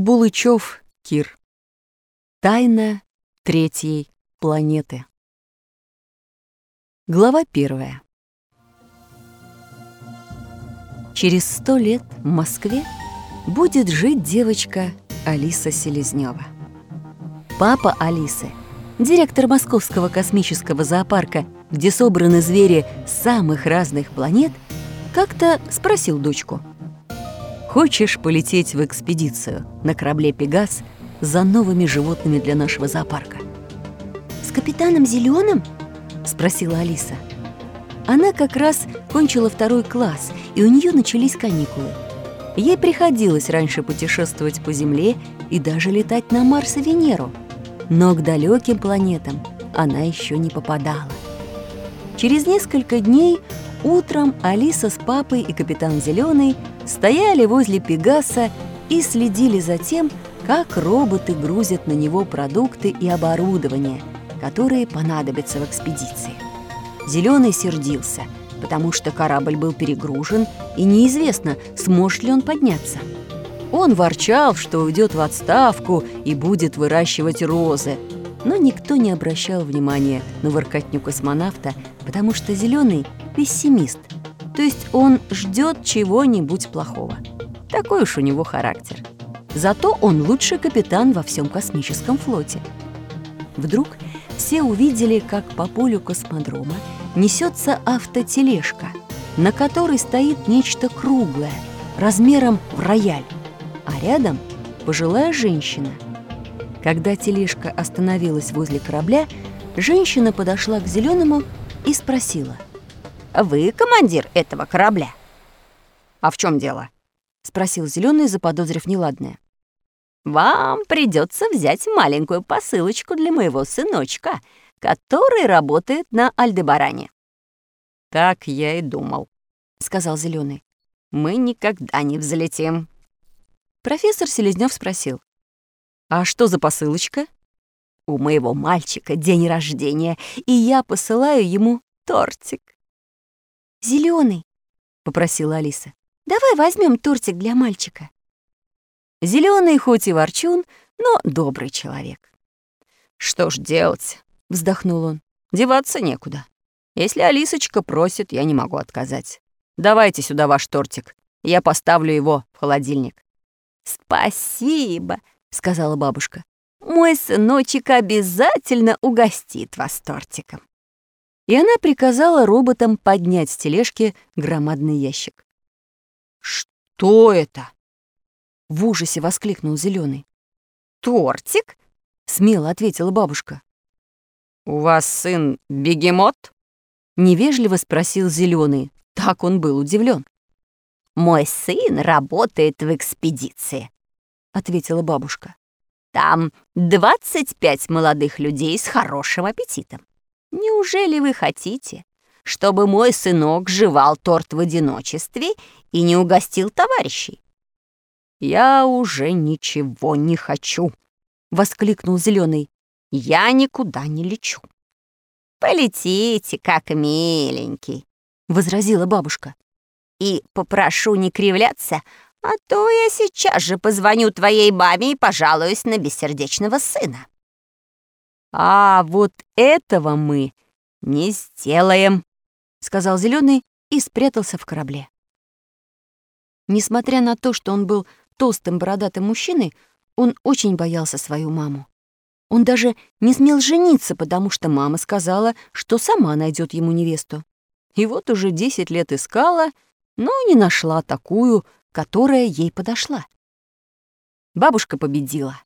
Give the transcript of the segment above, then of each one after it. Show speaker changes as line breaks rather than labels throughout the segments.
Булычев Кир. Тайна третьей планеты. Глава первая. Через сто лет в Москве будет жить девочка Алиса Селезнева. Папа Алисы, директор Московского космического зоопарка, где собраны звери самых разных планет, как-то спросил дочку. «Хочешь полететь в экспедицию на корабле «Пегас» за новыми животными для нашего зоопарка?»
«С капитаном Зеленым?»
— спросила Алиса. Она как раз кончила второй класс, и у нее начались каникулы. Ей приходилось раньше путешествовать по Земле и даже летать на Марс и Венеру. Но к далеким планетам она еще не попадала. Через несколько дней утром Алиса с папой и капитан Зеленый стояли возле Пегаса и следили за тем, как роботы грузят на него продукты и оборудование, которые понадобятся в экспедиции. Зеленый сердился, потому что корабль был перегружен, и неизвестно, сможет ли он подняться. Он ворчал, что уйдет в отставку и будет выращивать розы, но никто не обращал внимания на воркотню космонавта, потому что Зеленый пессимист, то есть он ждет чего-нибудь плохого. Такой уж у него характер. Зато он лучший капитан во всем космическом флоте. Вдруг все увидели, как по полю космодрома несется автотележка, на которой стоит нечто круглое, размером в рояль, а рядом пожилая женщина. Когда тележка остановилась возле корабля, женщина подошла к зеленому и спросила.
«Вы командир этого корабля?»
«А в чем дело?» — спросил зеленый, заподозрив неладное.
«Вам придется взять маленькую посылочку для моего сыночка», который работает на Альдебаране.
Так я и думал, сказал Зеленый. Мы никогда не взлетим. Профессор Селезнёв спросил. А что за посылочка? У моего мальчика день рождения, и я посылаю ему тортик.
Зеленый, попросила Алиса. Давай возьмем тортик для мальчика.
Зеленый хоть и ворчун, но добрый человек. Что ж делать? — вздохнул он. «Деваться некуда. Если Алисочка просит, я не могу отказать. Давайте сюда ваш тортик. Я поставлю его в холодильник».
«Спасибо», — сказала бабушка. «Мой сыночек обязательно угостит вас тортиком».
И она приказала роботам поднять с тележки громадный ящик. «Что это?» — в ужасе воскликнул Зеленый.
«Тортик?» — смело ответила бабушка.
«У вас сын бегемот?» — невежливо спросил Зеленый. Так он был удивлен.
«Мой сын работает в экспедиции», — ответила бабушка. «Там 25 молодых людей с хорошим аппетитом. Неужели вы хотите, чтобы мой сынок жевал торт в одиночестве и не угостил товарищей?»
«Я уже ничего не хочу», — воскликнул Зеленый. Я никуда не лечу.
Полетите, как миленький,
возразила бабушка.
И попрошу не кривляться, а то я сейчас же позвоню твоей маме и пожалуюсь на бессердечного сына.
А вот этого мы не сделаем, сказал Зеленый и спрятался в корабле. Несмотря на то, что он был толстым бородатым мужчиной, он очень боялся свою маму. Он даже не смел жениться, потому что мама сказала, что сама найдет ему невесту. И вот уже десять лет искала, но не нашла такую, которая ей подошла. Бабушка победила.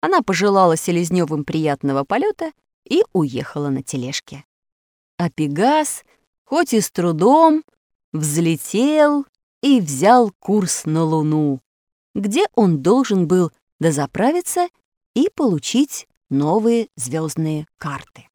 Она пожелала Селезнёвым приятного полета и уехала на тележке. А Пегас, хоть и с трудом, взлетел и взял курс на Луну, где он должен был дозаправиться и получить новые звездные карты.